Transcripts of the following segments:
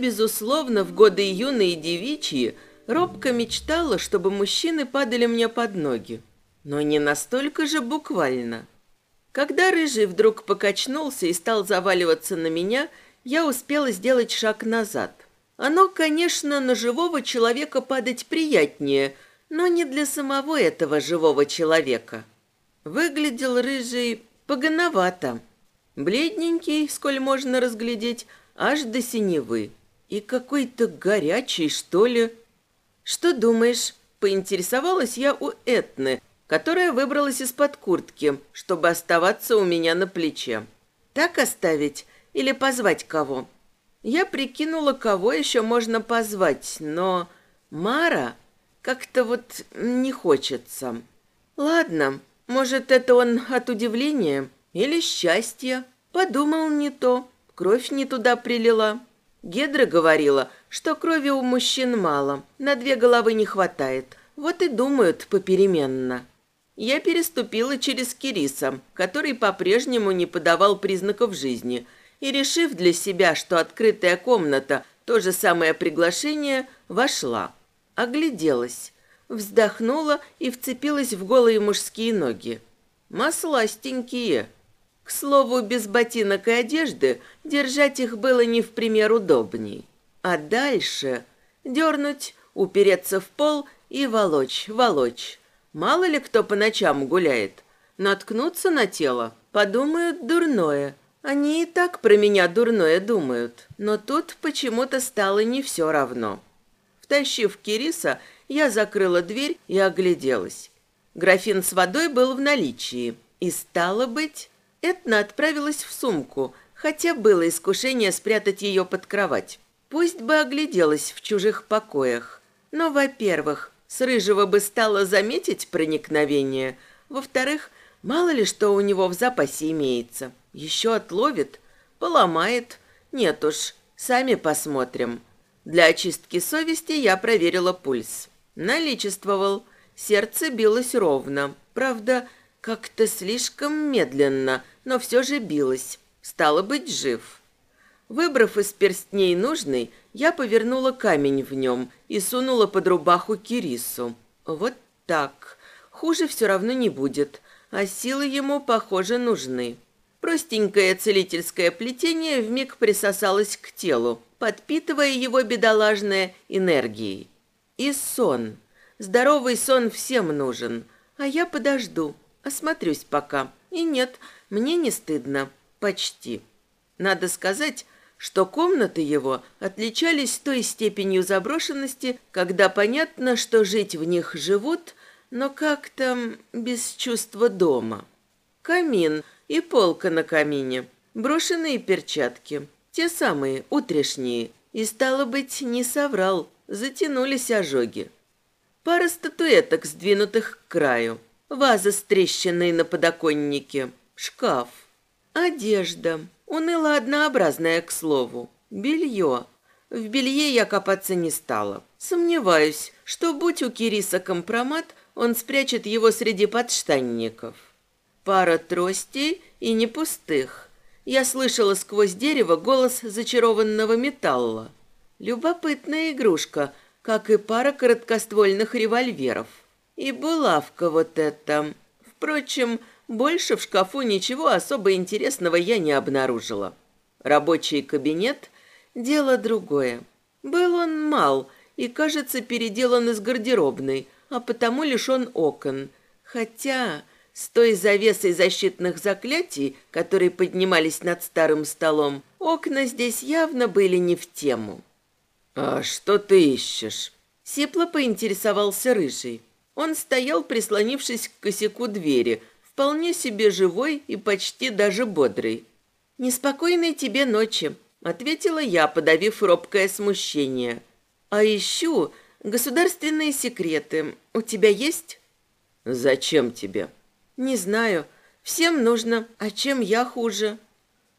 безусловно, в годы юные девичьи робко мечтала, чтобы мужчины падали мне под ноги. Но не настолько же буквально. Когда рыжий вдруг покачнулся и стал заваливаться на меня, я успела сделать шаг назад. Оно, конечно, на живого человека падать приятнее, но не для самого этого живого человека. Выглядел рыжий погоновато. Бледненький, сколь можно разглядеть, аж до синевы. И какой-то горячий, что ли. Что думаешь? Поинтересовалась я у Этны, которая выбралась из-под куртки, чтобы оставаться у меня на плече. Так оставить или позвать кого? Я прикинула, кого еще можно позвать, но Мара как-то вот не хочется. Ладно, может, это он от удивления или счастья. Подумал не то кровь не туда прилила. Гедра говорила, что крови у мужчин мало, на две головы не хватает. Вот и думают попеременно. Я переступила через Кириса, который по-прежнему не подавал признаков жизни, и, решив для себя, что открытая комната – то же самое приглашение, вошла. Огляделась, вздохнула и вцепилась в голые мужские ноги. Масластенькие – к слову, без ботинок и одежды держать их было не в пример удобней. А дальше дернуть, упереться в пол и волочь, волочь. Мало ли кто по ночам гуляет. Наткнуться на тело, подумают дурное. Они и так про меня дурное думают. Но тут почему-то стало не все равно. Втащив Кириса, я закрыла дверь и огляделась. Графин с водой был в наличии. И стало быть, Этна отправилась в сумку, хотя было искушение спрятать ее под кровать. Пусть бы огляделась в чужих покоях. Но, во-первых, с Рыжего бы стало заметить проникновение. Во-вторых, мало ли что у него в запасе имеется. Еще отловит, поломает. Нет уж, сами посмотрим. Для очистки совести я проверила пульс. Наличествовал. Сердце билось ровно. Правда, как-то слишком медленно, но все же билось. Стало быть, жив. Выбрав из перстней нужный, я повернула камень в нем и сунула под рубаху Кирису. Вот так. Хуже все равно не будет, а силы ему, похоже, нужны. Простенькое целительское плетение вмиг присосалось к телу, подпитывая его бедолажное энергией. И сон. Здоровый сон всем нужен, а я подожду. Осмотрюсь пока. И нет, мне не стыдно. Почти. Надо сказать, что комнаты его отличались той степенью заброшенности, когда понятно, что жить в них живут, но как-то без чувства дома. Камин и полка на камине, брошенные перчатки, те самые, утрешние, и, стало быть, не соврал, затянулись ожоги. Пара статуэток, сдвинутых к краю – ваза с трещиной на подоконнике, шкаф, одежда, уныло однообразная, к слову, белье. В белье я копаться не стала. Сомневаюсь, что, будь у Кириса компромат, он спрячет его среди подштанников. Пара тростей и не пустых. Я слышала сквозь дерево голос зачарованного металла. Любопытная игрушка, как и пара короткоствольных револьверов. И булавка вот эта. Впрочем, больше в шкафу ничего особо интересного я не обнаружила. Рабочий кабинет – дело другое. Был он мал и, кажется, переделан из гардеробной, а потому лишен окон. Хотя с той завесой защитных заклятий, которые поднимались над старым столом, окна здесь явно были не в тему. «А что ты ищешь?» Сипло поинтересовался Рыжий. Он стоял, прислонившись к косяку двери, вполне себе живой и почти даже бодрый. «Неспокойной тебе ночи», — ответила я, подавив робкое смущение. «А ищу Государственные секреты у тебя есть? Зачем тебе? Не знаю. Всем нужно. А чем я хуже?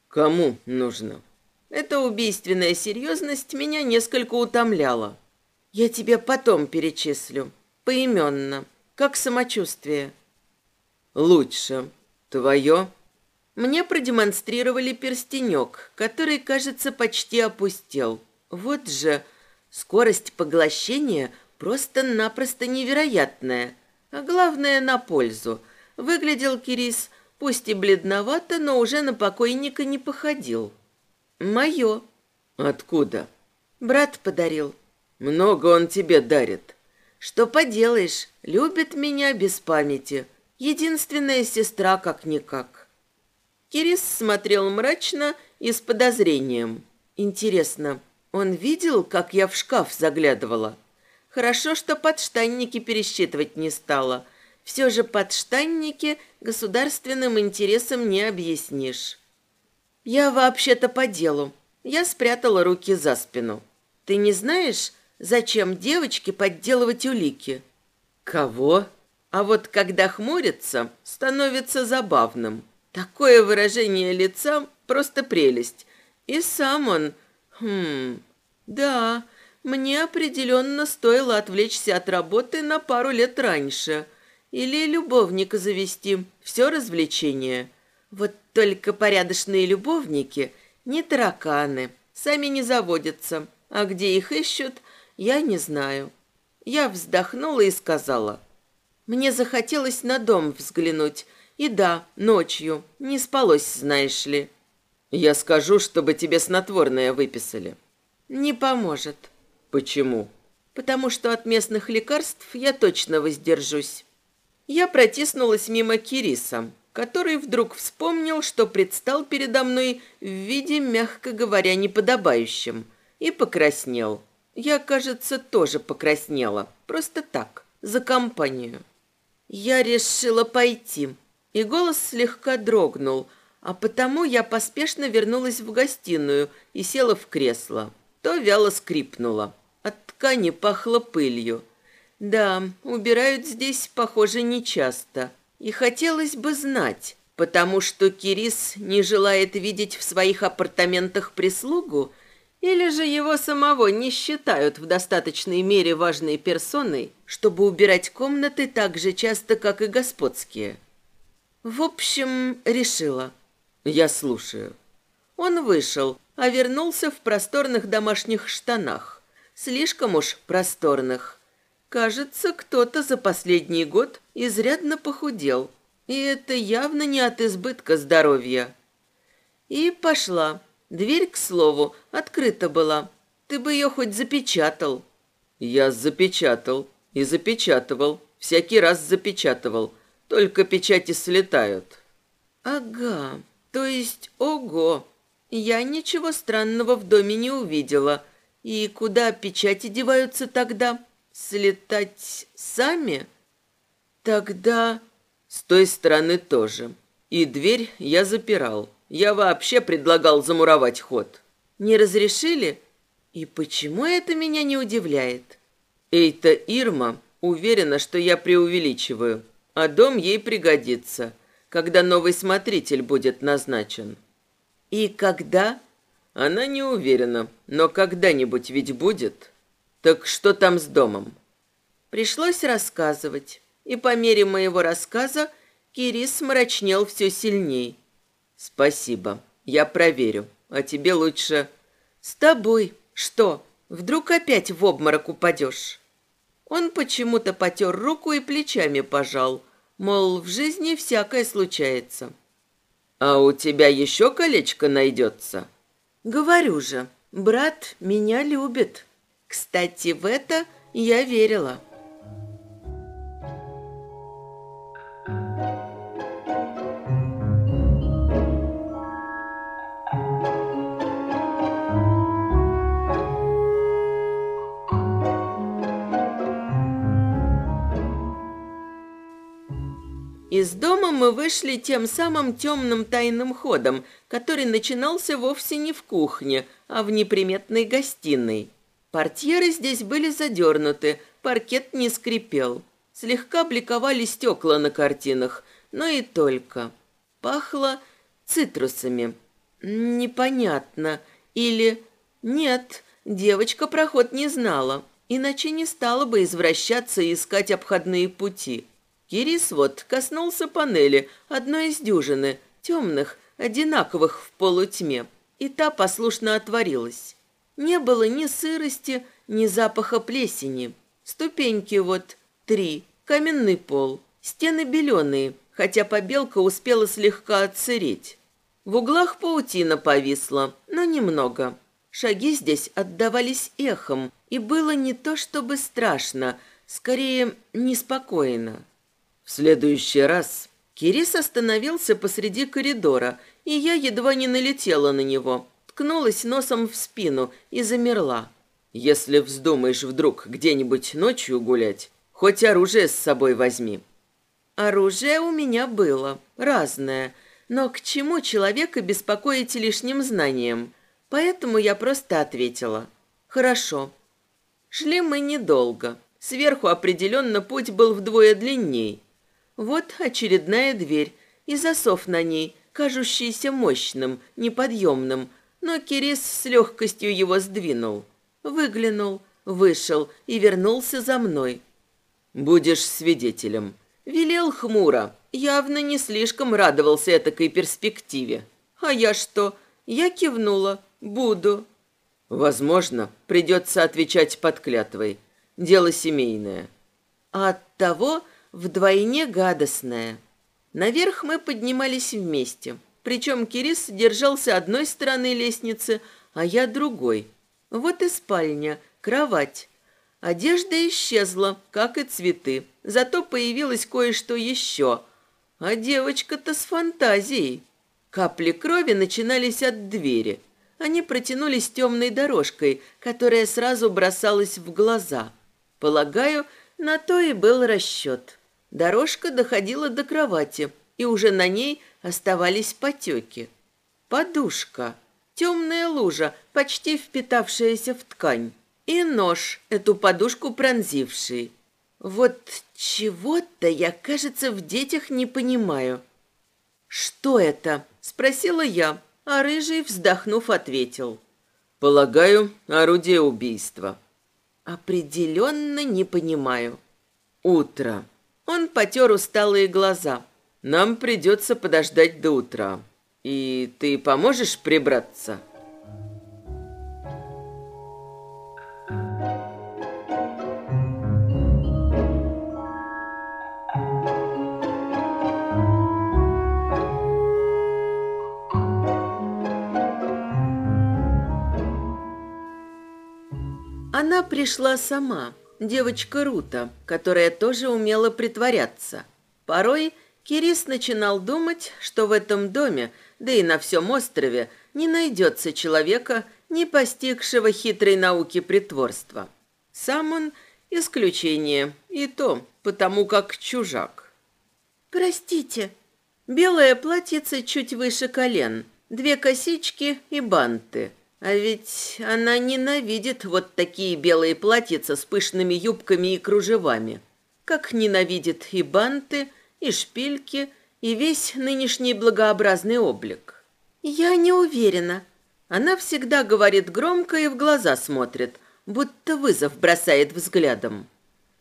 Кому нужно? Эта убийственная серьезность меня несколько утомляла. Я тебе потом перечислю. Поименно. Как самочувствие? Лучше. Твое? Мне продемонстрировали перстенек, который, кажется, почти опустел. Вот же, скорость поглощения просто-напросто невероятная. А главное, на пользу. Выглядел Кирис, пусть и бледновато, но уже на покойника не походил. Мое. Откуда? Брат подарил. Много он тебе дарит. Что поделаешь, любит меня без памяти. Единственная сестра как-никак. Кирис смотрел мрачно и с подозрением. Интересно, он видел, как я в шкаф заглядывала? Хорошо, что подштанники пересчитывать не стала. Все же подштанники государственным интересам не объяснишь. Я вообще-то по делу. Я спрятала руки за спину. Ты не знаешь, зачем девочке подделывать улики? Кого? А вот когда хмурится, становится забавным. Такое выражение лица – просто прелесть. И сам он... Хм... Да, мне определенно стоило отвлечься от работы на пару лет раньше. Или любовника завести. Все развлечение. Вот только порядочные любовники не тараканы. Сами не заводятся. А где их ищут, я не знаю. Я вздохнула и сказала. Мне захотелось на дом взглянуть – и да, ночью. Не спалось, знаешь ли. Я скажу, чтобы тебе снотворное выписали. Не поможет. Почему? Потому что от местных лекарств я точно воздержусь. Я протиснулась мимо Кириса, который вдруг вспомнил, что предстал передо мной в виде, мягко говоря, неподобающем, и покраснел. Я, кажется, тоже покраснела. Просто так, за компанию. Я решила пойти, и голос слегка дрогнул, а потому я поспешно вернулась в гостиную и села в кресло. То вяло скрипнуло. От ткани пахло пылью. Да, убирают здесь, похоже, нечасто. И хотелось бы знать, потому что Кирис не желает видеть в своих апартаментах прислугу, или же его самого не считают в достаточной мере важной персоной, чтобы убирать комнаты так же часто, как и господские. В общем, решила. Я слушаю. Он вышел, а вернулся в просторных домашних штанах. Слишком уж просторных. Кажется, кто-то за последний год изрядно похудел. И это явно не от избытка здоровья. И пошла. Дверь, к слову, открыта была. Ты бы ее хоть запечатал. Я запечатал и запечатывал. Всякий раз запечатывал. Только печати слетают. Ага, то есть ого. Я ничего странного в доме не увидела. И куда печати деваются тогда? Слетать сами? Тогда... С той стороны тоже. И дверь я запирал. Я вообще предлагал замуровать ход. Не разрешили? И почему это меня не удивляет? Эйта Ирма уверена, что я преувеличиваю а дом ей пригодится, когда новый смотритель будет назначен. И когда? Она не уверена, но когда-нибудь ведь будет. Так что там с домом? Пришлось рассказывать, и по мере моего рассказа Кирис мрачнел все сильней. Спасибо, я проверю, а тебе лучше... С тобой что, вдруг опять в обморок упадешь? Он почему-то потер руку и плечами пожал, мол, в жизни всякое случается. «А у тебя еще колечко найдется?» «Говорю же, брат меня любит. Кстати, в это я верила». Из дома мы вышли тем самым темным тайным ходом, который начинался вовсе не в кухне, а в неприметной гостиной. Портьеры здесь были задернуты, паркет не скрипел. Слегка бликовали стекла на картинах, но и только. Пахло цитрусами. Непонятно. Или... Нет, девочка проход не знала, иначе не стала бы извращаться и искать обходные пути. Кирис вот коснулся панели, одной из дюжины, темных, одинаковых в полутьме, и та послушно отворилась. Не было ни сырости, ни запаха плесени. Ступеньки вот три, каменный пол, стены беленые, хотя побелка успела слегка отсыреть. В углах паутина повисла, но немного. Шаги здесь отдавались эхом, и было не то чтобы страшно, скорее неспокойно. В следующий раз Кирис остановился посреди коридора, и я едва не налетела на него, ткнулась носом в спину и замерла. «Если вздумаешь вдруг где-нибудь ночью гулять, хоть оружие с собой возьми». Оружие у меня было, разное, но к чему человека беспокоить лишним знанием? Поэтому я просто ответила. «Хорошо». Шли мы недолго. Сверху определенно путь был вдвое длинней. Вот очередная дверь и засов на ней, кажущийся мощным, неподъемным, но Кирис с легкостью его сдвинул. Выглянул, вышел и вернулся за мной. «Будешь свидетелем», — велел хмуро, явно не слишком радовался этакой перспективе. «А я что?» Я кивнула. «Буду». «Возможно, придется отвечать под клятвой. Дело семейное». А оттого вдвойне гадостное. Наверх мы поднимались вместе. Причем Кирис держался одной стороны лестницы, а я другой. Вот и спальня, кровать. Одежда исчезла, как и цветы. Зато появилось кое-что еще. А девочка-то с фантазией. Капли крови начинались от двери. Они протянулись темной дорожкой, которая сразу бросалась в глаза. Полагаю, на то и был расчет. Дорожка доходила до кровати, и уже на ней оставались потеки. Подушка, темная лужа, почти впитавшаяся в ткань, и нож, эту подушку пронзивший. Вот чего-то я, кажется, в детях не понимаю. «Что это?» – спросила я, а Рыжий, вздохнув, ответил. «Полагаю, орудие убийства». «Определенно не понимаю». «Утро». Он потер усталые глаза – нам придется подождать до утра. И ты поможешь прибраться?» Она пришла сама, девочка Рута, которая тоже умела притворяться. Порой Кирис начинал думать, что в этом доме, да и на всем острове, не найдется человека, не постигшего хитрой науки притворства. Сам он исключение, и то потому как чужак. «Простите». Белое платьице чуть выше колен, две косички и банты. А ведь она ненавидит вот такие белые платьица с пышными юбками и кружевами. Как ненавидит и банты – и шпильки, и весь нынешний благообразный облик. Я не уверена. Она всегда говорит громко и в глаза смотрит, будто вызов бросает взглядом.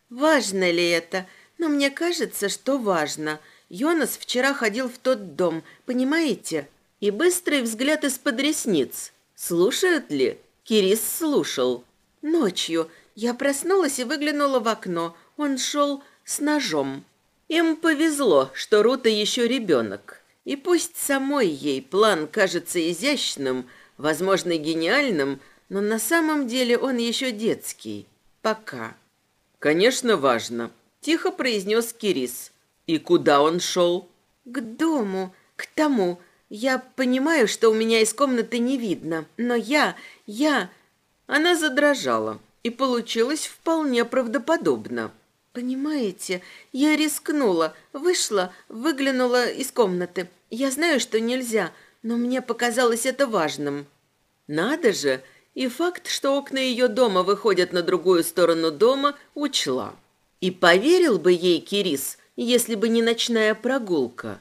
Важно ли это? Но мне кажется, что важно. Йонас вчера ходил в тот дом, понимаете? И быстрый взгляд из-под ресниц. Слушают ли? Кирис слушал. Ночью я проснулась и выглянула в окно. Он шел с ножом. Им повезло, что Рута еще ребенок. И пусть самой ей план кажется изящным, возможно, гениальным, но на самом деле он еще детский. Пока. «Конечно, важно», – тихо произнес Кирис. «И куда он шел?» «К дому, к тому. Я понимаю, что у меня из комнаты не видно, но я, я...» Она задрожала, и получилось вполне правдоподобно. «Понимаете, я рискнула, вышла, выглянула из комнаты. Я знаю, что нельзя, но мне показалось это важным». «Надо же!» и факт, что окна ее дома выходят на другую сторону дома, учла. И поверил бы ей Кирис, если бы не ночная прогулка.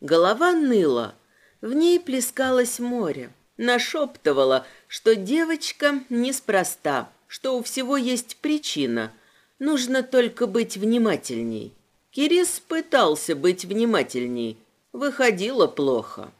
Голова ныла, в ней плескалось море, нашептывала, что девочка неспроста, что у всего есть причина, нужно только быть внимательней. Кирис пытался быть внимательней, выходило плохо.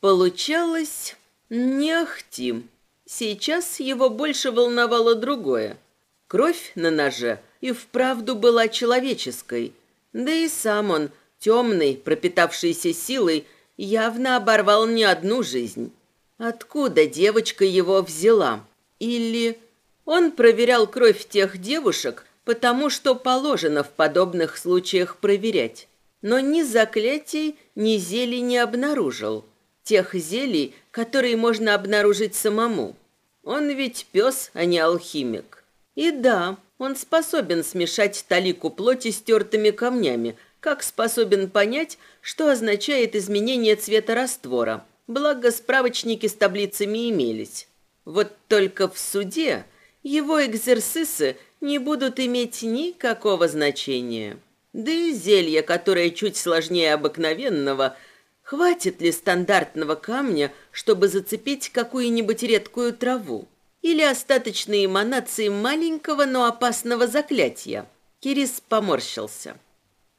Получалось не. Сейчас его больше волновало другое. Кровь на ноже и вправду была человеческой, да и сам он, темный, пропитавшийся силой, явно оборвал не одну жизнь. Откуда девочка его взяла? Или он проверял кровь тех девушек, потому что положено в подобных случаях проверять. Но ни заклятий, ни зелий не обнаружил. Тех зелий, которые можно обнаружить самому. Он ведь пес, а не алхимик. И да, он способен смешать талику плоти с тертыми камнями, как способен понять, что означает изменение цвета раствора. Благо, справочники с таблицами имелись. Вот только в суде его экзерсисы не будут иметь никакого значения. Да и зелье, которое чуть сложнее обыкновенного, хватит ли стандартного камня, чтобы зацепить какую-нибудь редкую траву? Или остаточные эманации маленького, но опасного заклятия? Кирис поморщился.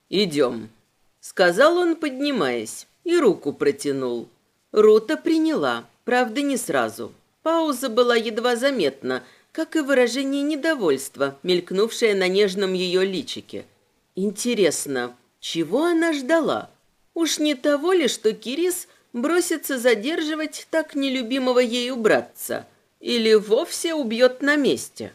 «Идем», — сказал он, поднимаясь, и руку протянул. Рута приняла, правда, не сразу. Пауза была едва заметна, как и выражение недовольства, мелькнувшее на нежном ее личике. Интересно, чего она ждала? Уж не того ли, что Кирис бросится задерживать так нелюбимого ею братца? Или вовсе убьет на месте?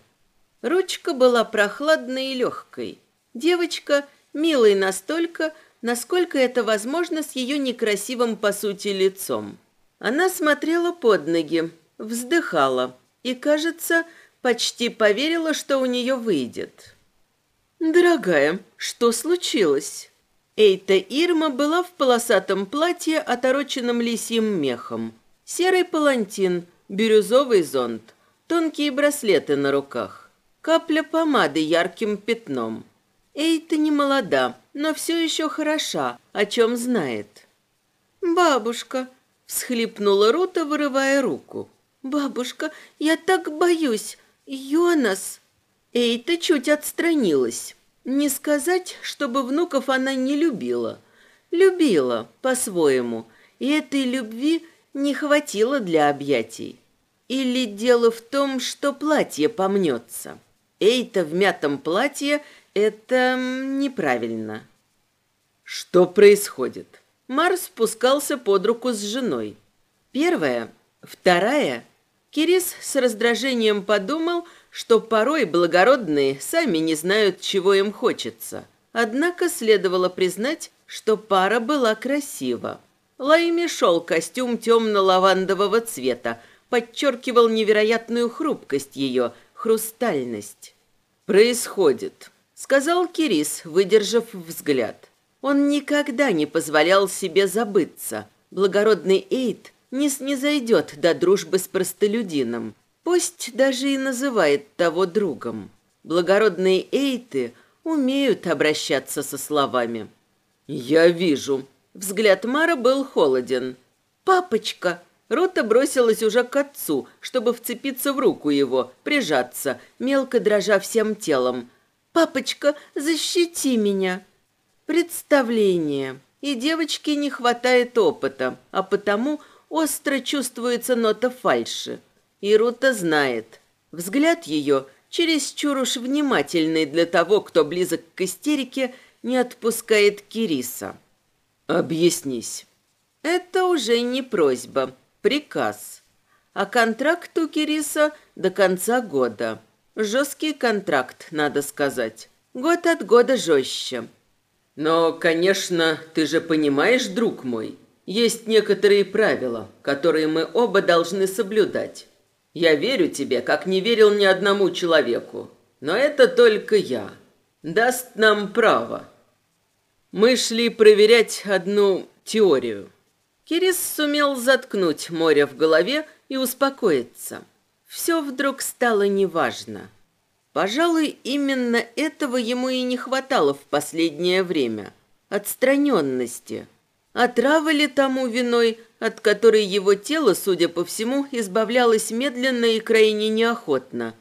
Ручка была прохладной и легкой. Девочка милой настолько, насколько это возможно с ее некрасивым, по сути, лицом. Она смотрела под ноги, вздыхала и, кажется, почти поверила, что у нее выйдет. «Дорогая, что случилось?» Эйта Ирма была в полосатом платье, отороченном лисьим мехом. Серый палантин, бирюзовый зонт, тонкие браслеты на руках, капля помады ярким пятном. Эйта не молода, но все еще хороша, о чем знает. «Бабушка», — всхлипнула Рута, вырывая руку. «Бабушка, я так боюсь. Йонас!» Эйта чуть отстранилась. Не сказать, чтобы внуков она не любила. Любила, по-своему, и этой любви не хватило для объятий. Или дело в том, что платье помнется. Эйта в мятом платье – это неправильно. Что происходит? Марс спускался под руку с женой. Первая, вторая – Кирис с раздражением подумал, что порой благородные сами не знают, чего им хочется. Однако следовало признать, что пара была красива. Лайми шел костюм темно-лавандового цвета, подчеркивал невероятную хрупкость ее, хрустальность. «Происходит», — сказал Кирис, выдержав взгляд. Он никогда не позволял себе забыться. Благородный Эйд не снизойдет до дружбы с простолюдином, пусть даже и называет того другом. Благородные эйты умеют обращаться со словами. «Я вижу». Взгляд Мара был холоден. «Папочка!» Рота бросилась уже к отцу, чтобы вцепиться в руку его, прижаться, мелко дрожа всем телом. «Папочка, защити меня!» Представление. И девочке не хватает опыта, а потому остро чувствуется нота фальши. И Рута знает. Взгляд ее, чересчур уж внимательный для того, кто близок к истерике, не отпускает Кириса. «Объяснись». Это уже не просьба, приказ. А контракт у Кириса до конца года. Жесткий контракт, надо сказать. Год от года жестче. Но, конечно, ты же понимаешь, друг мой, есть некоторые правила, которые мы оба должны соблюдать. Я верю тебе, как не верил ни одному человеку. Но это только я. Даст нам право. Мы шли проверять одну теорию. Кирис сумел заткнуть море в голове и успокоиться. Все вдруг стало неважно. Пожалуй, именно этого ему и не хватало в последнее время. Отстраненности. Отрава ли тому виной, от которой его тело, судя по всему, избавлялось медленно и крайне неохотно,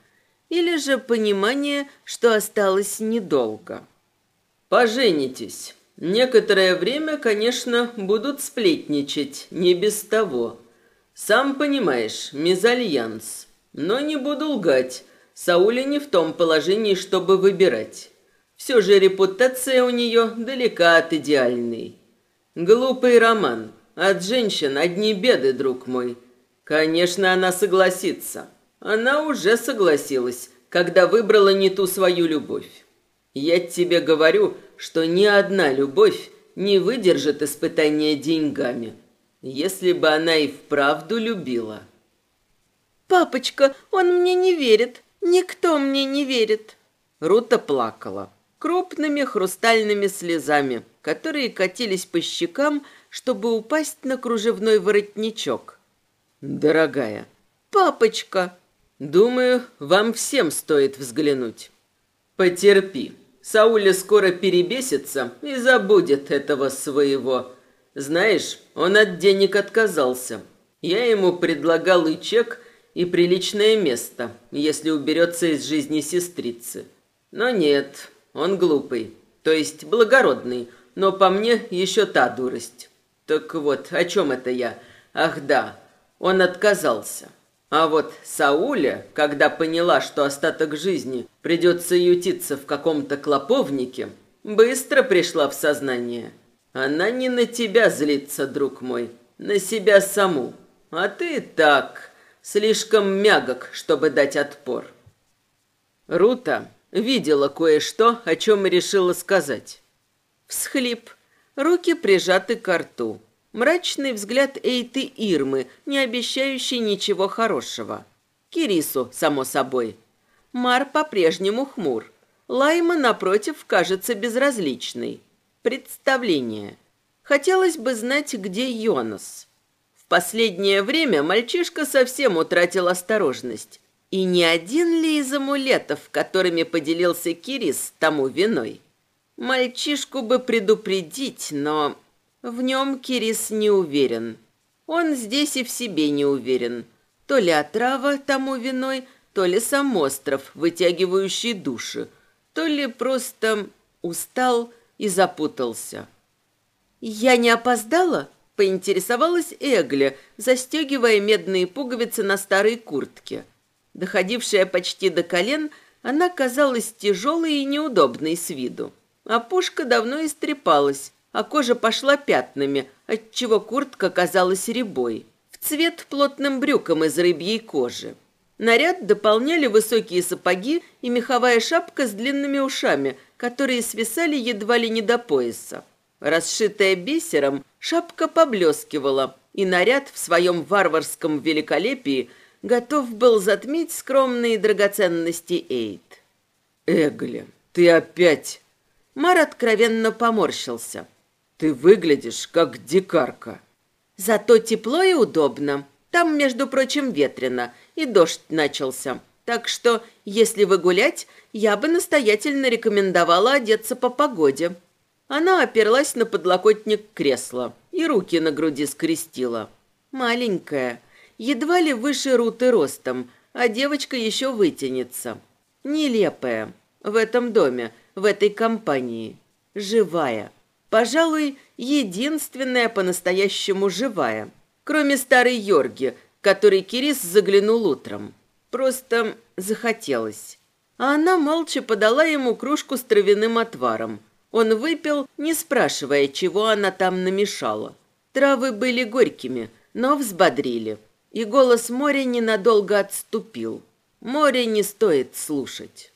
или же понимание, что осталось недолго. «Поженитесь. Некоторое время, конечно, будут сплетничать, не без того. Сам понимаешь, мезальянс. Но не буду лгать, Сауля не в том положении, чтобы выбирать. Все же репутация у нее далека от идеальной. Глупый роман. От женщин одни беды, друг мой. Конечно, она согласится. Она уже согласилась, когда выбрала не ту свою любовь. Я тебе говорю, что ни одна любовь не выдержит испытания деньгами, если бы она и вправду любила. «Папочка, он мне не верит. Никто мне не верит». Рута плакала крупными хрустальными слезами, которые катились по щекам, чтобы упасть на кружевной воротничок. «Дорогая». «Папочка». «Думаю, вам всем стоит взглянуть». «Потерпи. Сауля скоро перебесится и забудет этого своего. Знаешь, он от денег отказался. Я ему предлагал и чек, и приличное место, если уберется из жизни сестрицы. Но нет, он глупый, то есть благородный, но по мне еще та дурость. Так вот, о чем это я? Ах да, он отказался. А вот Сауля, когда поняла, что остаток жизни придется ютиться в каком-то клоповнике, быстро пришла в сознание. Она не на тебя злится, друг мой, на себя саму. А ты так, слишком мягок, чтобы дать отпор. Рута видела кое-что, о чем решила сказать. Всхлип, руки прижаты к рту. Мрачный взгляд Эйты Ирмы, не обещающий ничего хорошего. Кирису, само собой. Мар по-прежнему хмур. Лайма, напротив, кажется безразличной. Представление. Хотелось бы знать, где Йонас. Последнее время мальчишка совсем утратил осторожность. И не один ли из амулетов, которыми поделился Кирис, тому виной? Мальчишку бы предупредить, но в нем Кирис не уверен. Он здесь и в себе не уверен. То ли отрава тому виной, то ли сам остров, вытягивающий души, то ли просто устал и запутался. «Я не опоздала?» – поинтересовалась Эгли, застегивая медные пуговицы на старой куртке. Доходившая почти до колен, она казалась тяжелой и неудобной с виду. А пушка давно истрепалась, а кожа пошла пятнами, отчего куртка казалась рябой, в цвет плотным брюком из рыбьей кожи. Наряд дополняли высокие сапоги и меховая шапка с длинными ушами, которые свисали едва ли не до пояса. Расшитая бисером, шапка поблескивала, и наряд в своем варварском великолепии готов был затмить скромные драгоценности Эйд. «Эгли, ты опять...» Мар откровенно поморщился. Ты выглядишь как дикарка. Зато тепло и удобно. Там, между прочим, ветрено, и дождь начался. Так что, если вы гулять, я бы настоятельно рекомендовала одеться по погоде. Она оперлась на подлокотник кресла и руки на груди скрестила. Маленькая, едва ли выше Руты ростом, а девочка еще вытянется. Нелепая. В этом доме, в этой компании. Живая. Пожалуй, единственная по-настоящему живая. Кроме старой Йорги, которой Кирис заглянул утром. Просто захотелось. А она молча подала ему кружку с травяным отваром. Он выпил, не спрашивая, чего она там намешала. Травы были горькими, но взбодрили. И голос моря ненадолго отступил. Море не стоит слушать.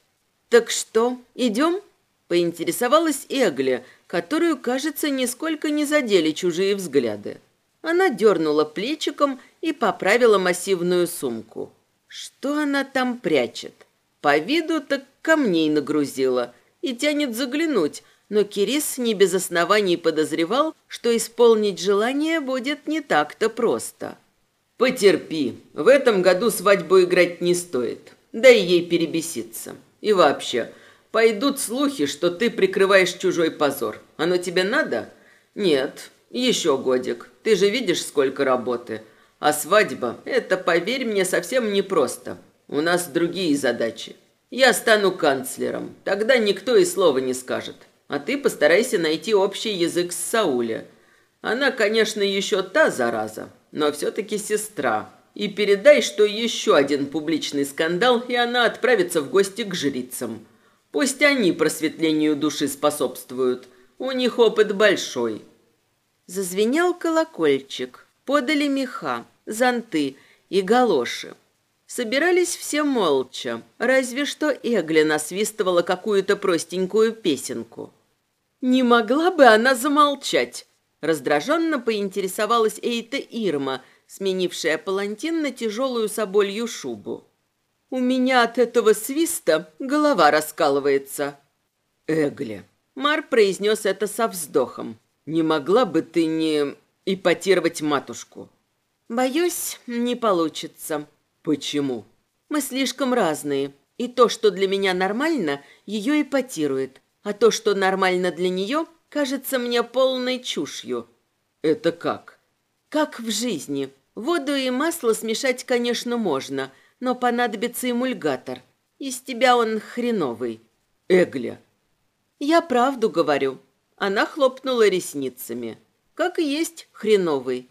«Так что, идем?» – поинтересовалась Эгля, которую, кажется, нисколько не задели чужие взгляды. Она дернула плечиком и поправила массивную сумку. Что она там прячет? По виду так камней нагрузила и тянет заглянуть, но Кирис не без оснований подозревал, что исполнить желание будет не так-то просто. Потерпи. В этом году свадьбу играть не стоит. Дай ей перебеситься. И вообще, пойдут слухи, что ты прикрываешь чужой позор. Оно тебе надо? Нет. Еще годик. Ты же видишь, сколько работы. А свадьба – это, поверь мне, совсем непросто. У нас другие задачи. Я стану канцлером. Тогда никто и слова не скажет. А ты постарайся найти общий язык с Сауля. Она, конечно, еще та зараза, но все-таки сестра. И передай, что еще один публичный скандал, и она отправится в гости к жрицам. Пусть они просветлению души способствуют. У них опыт большой. Зазвенел колокольчик. Подали меха зонты и галоши. Собирались все молча, разве что Эгли насвистывала какую-то простенькую песенку. «Не могла бы она замолчать?» Раздраженно поинтересовалась Эйта Ирма, сменившая палантин на тяжелую соболью шубу. «У меня от этого свиста голова раскалывается». «Эгли», — Мар произнес это со вздохом, «не могла бы ты не ипотировать матушку?» Боюсь, не получится. Почему? Мы слишком разные. И то, что для меня нормально, ее ипотирует. А то, что нормально для нее, кажется мне полной чушью. Это как? Как в жизни. Воду и масло смешать, конечно, можно, но понадобится эмульгатор. Из тебя он хреновый. Эгля. Я правду говорю. Она хлопнула ресницами. Как и есть хреновый.